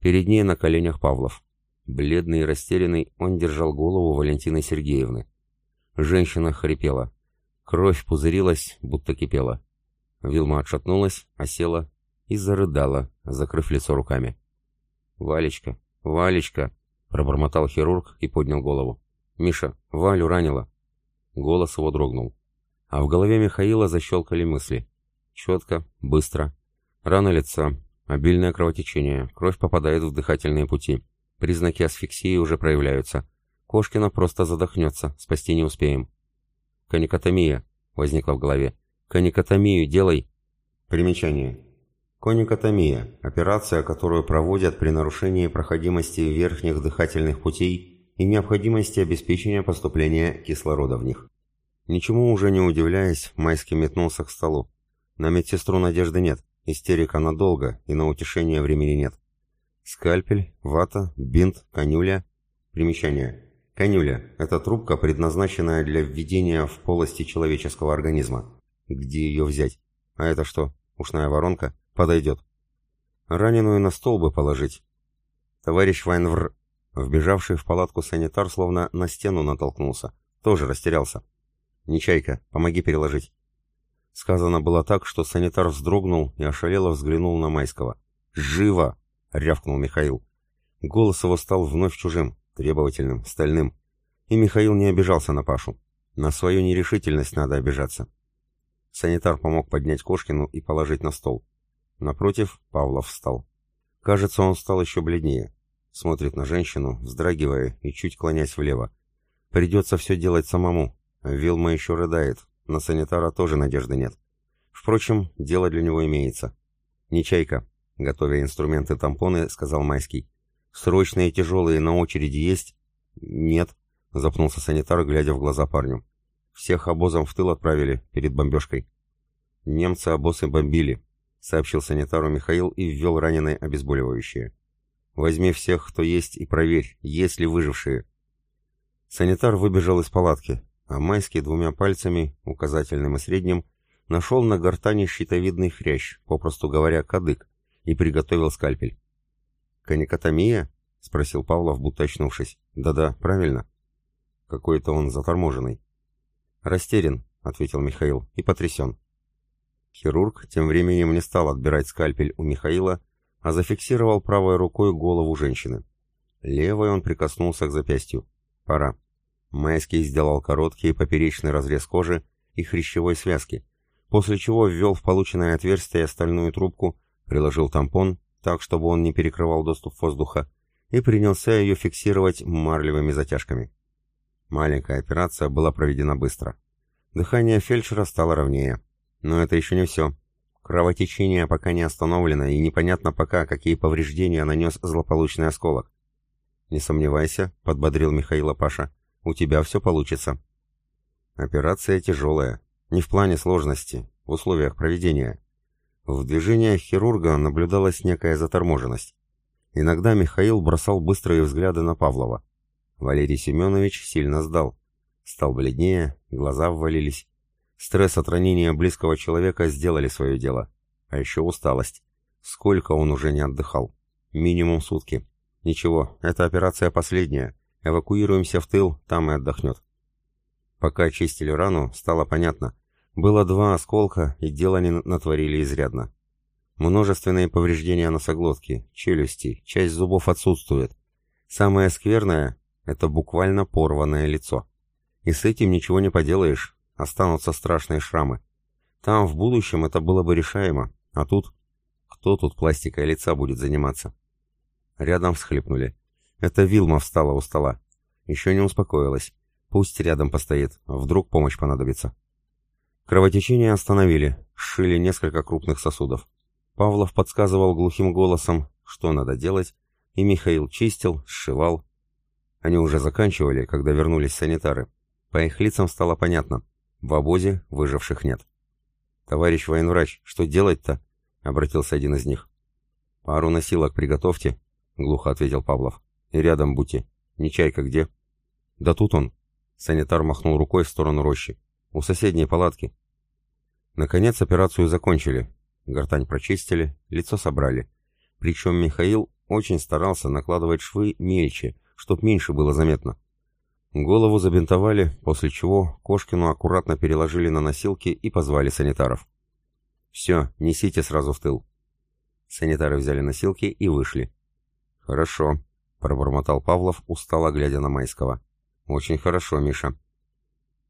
Перед ней на коленях Павлов. Бледный и растерянный, он держал голову Валентины Сергеевны. Женщина хрипела. Кровь пузырилась, будто кипела. Вилма отшатнулась, осела и зарыдала, закрыв лицо руками. «Валечка, Валечка!» — пробормотал хирург и поднял голову. «Миша, Валю ранила!» Голос его дрогнул. А в голове Михаила защелкали мысли. Четко, быстро. Рана лица, обильное кровотечение, кровь попадает в дыхательные пути. Признаки асфиксии уже проявляются. Кошкина просто задохнется, спасти не успеем. Коникотомия возникла в голове. Коникотомию делай. Примечание. Коникотомия – операция, которую проводят при нарушении проходимости верхних дыхательных путей и необходимости обеспечения поступления кислорода в них. Ничему уже не удивляясь, Майский метнулся к столу. На медсестру надежды нет, истерика надолго, и на утешение времени нет. Скальпель, вата, бинт, конюля. Примечание. Конюля – это трубка, предназначенная для введения в полости человеческого организма. Где ее взять? А это что, ушная воронка? Подойдет. Раненую на стол бы положить. Товарищ Вайнвр, вбежавший в палатку санитар, словно на стену натолкнулся. Тоже растерялся. «Нечайка, помоги переложить». Сказано было так, что санитар вздрогнул и ошалело взглянул на Майского. «Живо!» — рявкнул Михаил. Голос его стал вновь чужим, требовательным, стальным. И Михаил не обижался на Пашу. На свою нерешительность надо обижаться. Санитар помог поднять Кошкину и положить на стол. Напротив, Павлов встал. Кажется, он стал еще бледнее. Смотрит на женщину, вздрагивая и чуть клонясь влево. Придется все делать самому. Вилма еще рыдает. На санитара тоже надежды нет. Впрочем, дело для него имеется. «Не чайка», Готовя инструменты тампоны, сказал Майский. «Срочные тяжелые на очереди есть?» «Нет», — запнулся санитар, глядя в глаза парню. «Всех обозом в тыл отправили перед бомбежкой». «Немцы обозы бомбили», — сообщил санитару Михаил и ввел раненое обезболивающее. «Возьми всех, кто есть, и проверь, есть ли выжившие». Санитар выбежал из палатки, а Майский двумя пальцами, указательным и средним, нашел на гортани щитовидный хрящ, попросту говоря, кадык, и приготовил скальпель. «Каникотомия?» — спросил Павлов, будто очнувшись. «Да-да, правильно». Какой-то он заторможенный. «Растерян», — ответил Михаил, — «и потрясен». Хирург тем временем не стал отбирать скальпель у Михаила, а зафиксировал правой рукой голову женщины. Левой он прикоснулся к запястью. «Пора». Майский сделал короткий поперечный разрез кожи и хрящевой связки, после чего ввел в полученное отверстие стальную трубку, приложил тампон, так, чтобы он не перекрывал доступ воздуха, и принялся ее фиксировать марлевыми затяжками. Маленькая операция была проведена быстро. Дыхание фельдшера стало ровнее. Но это еще не все. Кровотечение пока не остановлено, и непонятно пока, какие повреждения нанес злополучный осколок. «Не сомневайся», — подбодрил Михаила Паша, — «у тебя все получится». Операция тяжелая, не в плане сложности, в условиях проведения. В движениях хирурга наблюдалась некая заторможенность. Иногда Михаил бросал быстрые взгляды на Павлова. Валерий Семенович сильно сдал. Стал бледнее, глаза ввалились. Стресс от ранения близкого человека сделали свое дело. А еще усталость. Сколько он уже не отдыхал? Минимум сутки. Ничего, эта операция последняя. Эвакуируемся в тыл, там и отдохнет. Пока чистили рану, стало понятно. Было два осколка, и дело не натворили изрядно. Множественные повреждения носоглотки, челюсти, часть зубов отсутствует. Самое скверное — это буквально порванное лицо. И с этим ничего не поделаешь, останутся страшные шрамы. Там в будущем это было бы решаемо, а тут... Кто тут пластикой лица будет заниматься? Рядом всхлипнули. Это Вилма встала у стола. Еще не успокоилась. Пусть рядом постоит, вдруг помощь понадобится. Кровотечение остановили, сшили несколько крупных сосудов. Павлов подсказывал глухим голосом, что надо делать, и Михаил чистил, сшивал. Они уже заканчивали, когда вернулись санитары. По их лицам стало понятно. В обозе выживших нет. «Товарищ военврач, что делать-то?» — обратился один из них. «Пару носилок приготовьте», — глухо ответил Павлов. «И рядом будьте. Не чайка где?» «Да тут он». Санитар махнул рукой в сторону рощи. «У соседней палатки». Наконец операцию закончили. Гортань прочистили, лицо собрали. Причем Михаил очень старался накладывать швы мельче, чтоб меньше было заметно. Голову забинтовали, после чего Кошкину аккуратно переложили на носилки и позвали санитаров. «Все, несите сразу в тыл». Санитары взяли носилки и вышли. «Хорошо», — пробормотал Павлов, устало глядя на Майского. «Очень хорошо, Миша».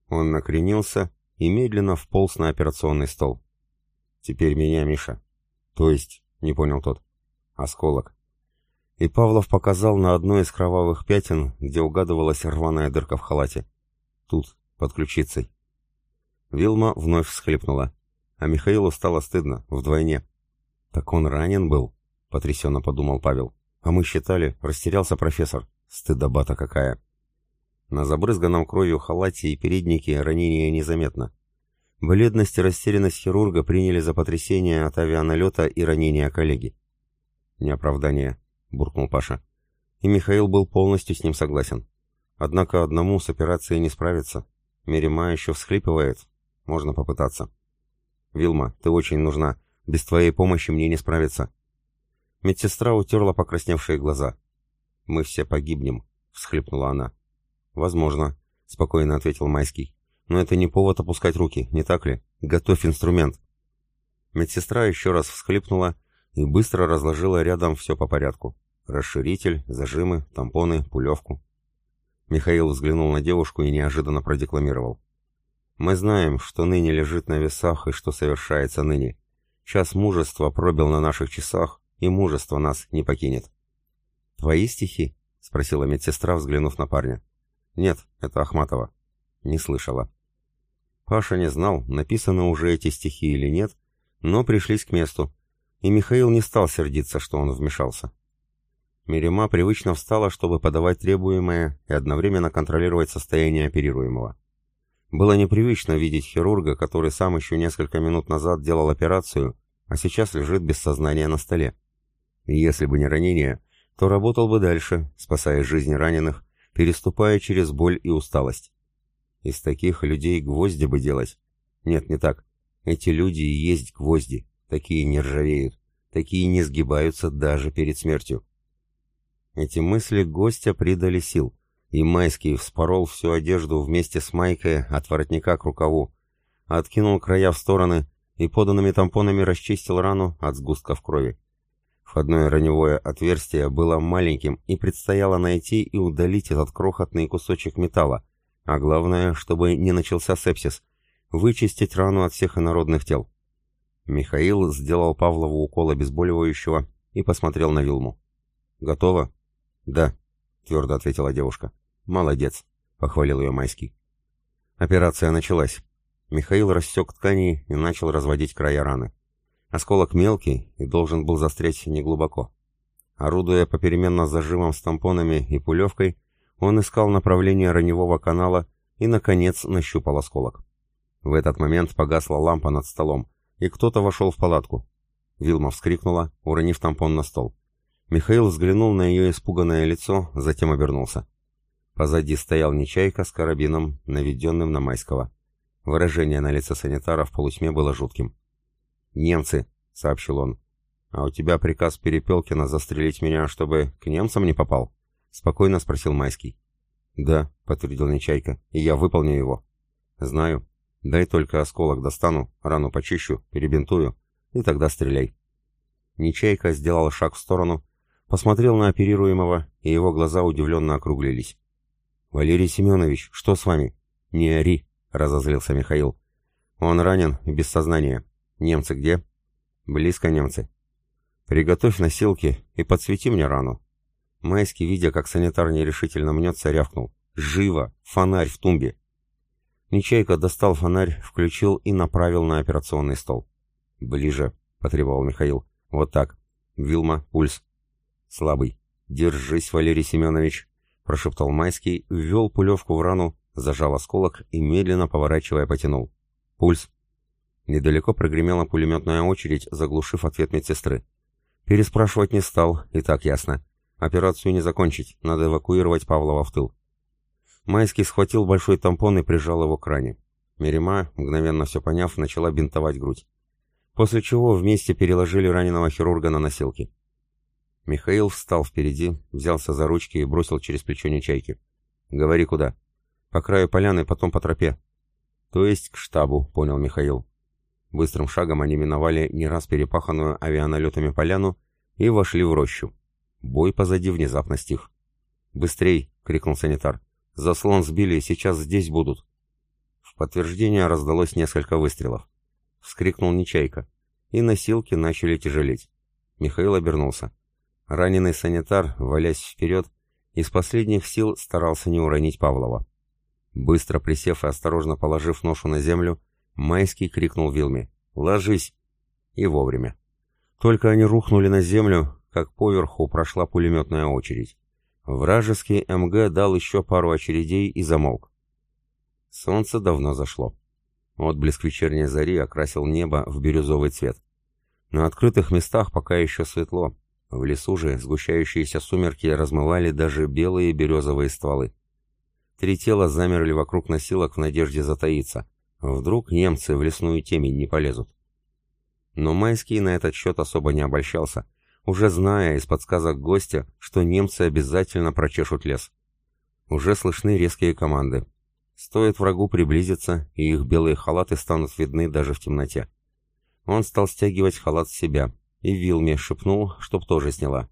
Он накренился и медленно вполз на операционный стол. «Теперь меня, Миша». «То есть?» — не понял тот. «Осколок и Павлов показал на одно из кровавых пятен, где угадывалась рваная дырка в халате. Тут, под ключицей. Вилма вновь всхлипнула, а Михаилу стало стыдно, вдвойне. «Так он ранен был?» — потрясенно подумал Павел. «А мы считали, растерялся профессор. Стыдоба-то какая!» На забрызганном кровью халате и переднике ранения незаметно. Бледность и растерянность хирурга приняли за потрясение от авианалета и ранения коллеги. Не оправдание буркнул Паша. И Михаил был полностью с ним согласен. Однако одному с операцией не справиться. Мерима еще всхлипывает. Можно попытаться. «Вилма, ты очень нужна. Без твоей помощи мне не справиться». Медсестра утерла покрасневшие глаза. «Мы все погибнем», — всхлипнула она. «Возможно», — спокойно ответил Майский. «Но это не повод опускать руки, не так ли? Готовь инструмент». Медсестра еще раз всхлипнула и быстро разложила рядом все по порядку. Расширитель, зажимы, тампоны, пулевку. Михаил взглянул на девушку и неожиданно продекламировал. «Мы знаем, что ныне лежит на весах и что совершается ныне. Час мужества пробил на наших часах, и мужество нас не покинет». «Твои стихи?» — спросила медсестра, взглянув на парня. «Нет, это Ахматова». «Не слышала». Паша не знал, написаны уже эти стихи или нет, но пришлись к месту, и Михаил не стал сердиться, что он вмешался. Мирима привычно встала, чтобы подавать требуемое и одновременно контролировать состояние оперируемого. Было непривычно видеть хирурга, который сам еще несколько минут назад делал операцию, а сейчас лежит без сознания на столе. Если бы не ранение, то работал бы дальше, спасая жизни раненых, переступая через боль и усталость. Из таких людей гвозди бы делать. Нет, не так. Эти люди и есть гвозди. Такие не ржавеют. Такие не сгибаются даже перед смертью. Эти мысли гостя придали сил, и Майский вспорол всю одежду вместе с майкой от воротника к рукаву, откинул края в стороны и поданными тампонами расчистил рану от сгустков крови. Входное раневое отверстие было маленьким, и предстояло найти и удалить этот крохотный кусочек металла, а главное, чтобы не начался сепсис, вычистить рану от всех инородных тел. Михаил сделал Павлову укол обезболивающего и посмотрел на Вилму. «Готово?» «Да», — твердо ответила девушка. «Молодец», — похвалил ее Майский. Операция началась. Михаил рассек ткани и начал разводить края раны. Осколок мелкий и должен был застрять неглубоко. Орудуя попеременно зажимом с тампонами и пулевкой, он искал направление раневого канала и, наконец, нащупал осколок. В этот момент погасла лампа над столом, и кто-то вошел в палатку. Вилма вскрикнула, уронив тампон на стол. Михаил взглянул на ее испуганное лицо, затем обернулся. Позади стоял Нечайка с карабином, наведенным на Майского. Выражение на лице санитара в полутьме было жутким. «Немцы», — сообщил он. «А у тебя приказ Перепелкина застрелить меня, чтобы к немцам не попал?» — спокойно спросил Майский. «Да», — подтвердил Нечайка, — «и я выполню его». «Знаю. Дай только осколок достану, рану почищу, перебинтую, и тогда стреляй». Нечайка сделал шаг в сторону, посмотрел на оперируемого, и его глаза удивленно округлились. «Валерий Семенович, что с вами?» «Не ори», — разозлился Михаил. «Он ранен и без сознания. Немцы где?» «Близко немцы». «Приготовь носилки и подсвети мне рану». Майский, видя, как санитар нерешительно мнется, рявкнул. «Живо! Фонарь в тумбе!» Нечайка достал фонарь, включил и направил на операционный стол. «Ближе», — потребовал Михаил. «Вот так. Вилма, пульс. «Слабый. Держись, Валерий Семенович», — прошептал Майский, ввел пулевку в рану, зажал осколок и, медленно поворачивая, потянул. «Пульс». Недалеко прогремела пулеметная очередь, заглушив ответ медсестры. Переспрашивать не стал, и так ясно. Операцию не закончить, надо эвакуировать Павлова в тыл. Майский схватил большой тампон и прижал его к ране. Мерима, мгновенно все поняв, начала бинтовать грудь. После чего вместе переложили раненого хирурга на носилки. Михаил встал впереди, взялся за ручки и бросил через плечо Нечайки. «Говори, куда?» «По краю поляны, потом по тропе». «То есть к штабу», — понял Михаил. Быстрым шагом они миновали не раз перепаханную авианалетами поляну и вошли в рощу. Бой позади внезапно стих. «Быстрей!» — крикнул санитар. «Заслон сбили, сейчас здесь будут!» В подтверждение раздалось несколько выстрелов. Вскрикнул Нечайка, и носилки начали тяжелеть. Михаил обернулся. Раненый санитар, валясь вперед, из последних сил старался не уронить Павлова. Быстро присев и осторожно положив ношу на землю, Майский крикнул Вилме «Ложись!» И вовремя. Только они рухнули на землю, как поверху прошла пулеметная очередь. Вражеский МГ дал еще пару очередей и замолк. Солнце давно зашло. Отблеск вечерней зари окрасил небо в бирюзовый цвет. На открытых местах пока еще светло, в лесу же сгущающиеся сумерки размывали даже белые березовые стволы. Три тела замерли вокруг носилок в надежде затаиться. Вдруг немцы в лесную темень не полезут. Но Майский на этот счет особо не обольщался, уже зная из подсказок гостя, что немцы обязательно прочешут лес. Уже слышны резкие команды. Стоит врагу приблизиться, и их белые халаты станут видны даже в темноте. Он стал стягивать халат с себя, и Вилме шепнул, чтоб тоже сняла.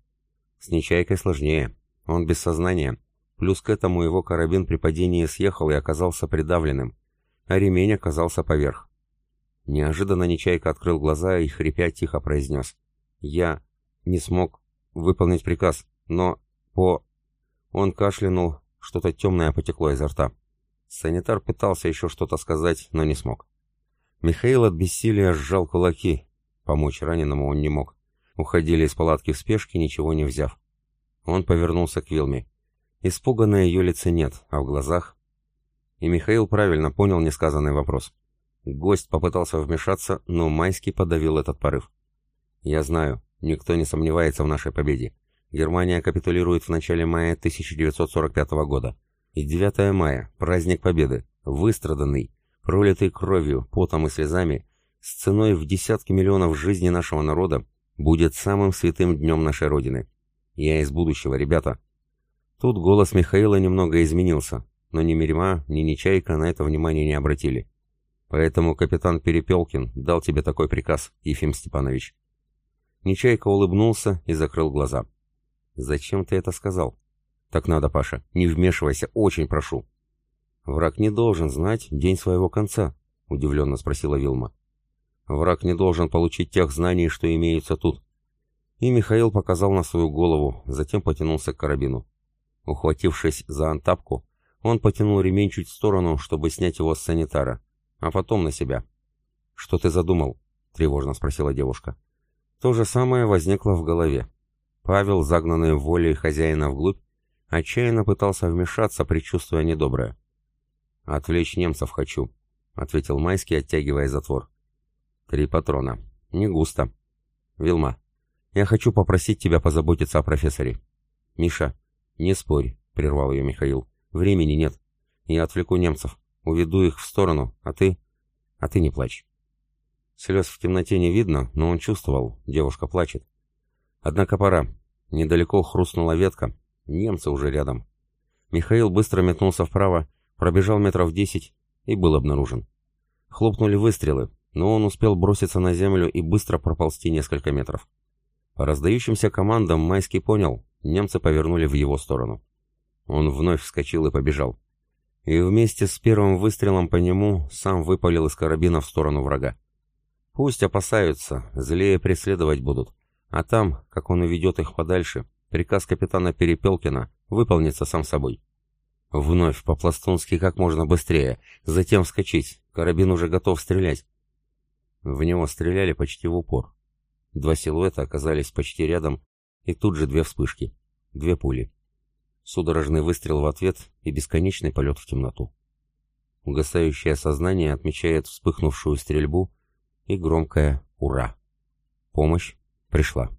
С Нечайкой сложнее. Он без сознания. Плюс к этому его карабин при падении съехал и оказался придавленным, а ремень оказался поверх. Неожиданно Нечайка открыл глаза и, хрипя, тихо произнес. «Я не смог выполнить приказ, но по...» Он кашлянул, что-то темное потекло изо рта. Санитар пытался еще что-то сказать, но не смог. Михаил от бессилия сжал кулаки, Помочь раненому он не мог. Уходили из палатки в спешке, ничего не взяв. Он повернулся к Вилме. Испуга ее лице нет, а в глазах... И Михаил правильно понял несказанный вопрос. Гость попытался вмешаться, но Майский подавил этот порыв. «Я знаю. Никто не сомневается в нашей победе. Германия капитулирует в начале мая 1945 года. И 9 мая, праздник Победы, выстраданный, пролитый кровью, потом и слезами, с ценой в десятки миллионов жизней нашего народа, будет самым святым днем нашей Родины. Я из будущего, ребята. Тут голос Михаила немного изменился, но ни Мерима, ни Нечайка на это внимание не обратили. Поэтому капитан Перепелкин дал тебе такой приказ, Ефим Степанович. Нечайка улыбнулся и закрыл глаза. «Зачем ты это сказал?» «Так надо, Паша, не вмешивайся, очень прошу». «Враг не должен знать день своего конца», — удивленно спросила Вилма. «Враг не должен получить тех знаний, что имеются тут». И Михаил показал на свою голову, затем потянулся к карабину. Ухватившись за антапку, он потянул ремень чуть в сторону, чтобы снять его с санитара, а потом на себя. «Что ты задумал?» — тревожно спросила девушка. То же самое возникло в голове. Павел, загнанный волей хозяина вглубь, отчаянно пытался вмешаться, предчувствуя недоброе. «Отвлечь немцев хочу», — ответил Майский, оттягивая затвор. «Три патрона. Не густо. Вилма, я хочу попросить тебя позаботиться о профессоре». «Миша, не спорь», — прервал ее Михаил. «Времени нет. Я отвлеку немцев, уведу их в сторону, а ты... а ты не плачь». Слез в темноте не видно, но он чувствовал, девушка плачет. Однако пора. Недалеко хрустнула ветка. Немцы уже рядом. Михаил быстро метнулся вправо, пробежал метров десять и был обнаружен. Хлопнули выстрелы, но он успел броситься на землю и быстро проползти несколько метров. По раздающимся командам Майский понял, немцы повернули в его сторону. Он вновь вскочил и побежал. И вместе с первым выстрелом по нему сам выпалил из карабина в сторону врага. Пусть опасаются, злее преследовать будут. А там, как он уведет их подальше, приказ капитана Перепелкина выполнится сам собой. Вновь по-пластунски как можно быстрее, затем вскочить, карабин уже готов стрелять. В него стреляли почти в упор. Два силуэта оказались почти рядом, и тут же две вспышки, две пули. Судорожный выстрел в ответ и бесконечный полет в темноту. Угасающее сознание отмечает вспыхнувшую стрельбу и громкое «Ура!». Помощь пришла.